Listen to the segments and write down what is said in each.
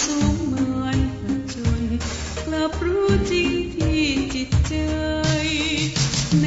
สูงเหมือนจนกลับรู้จริงที่จิตใจใน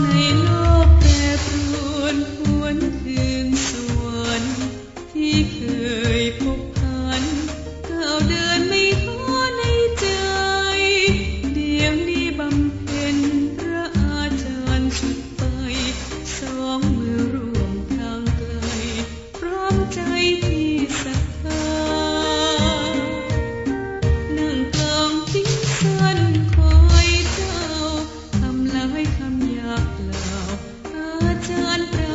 Nailu ជឿនព្រឹ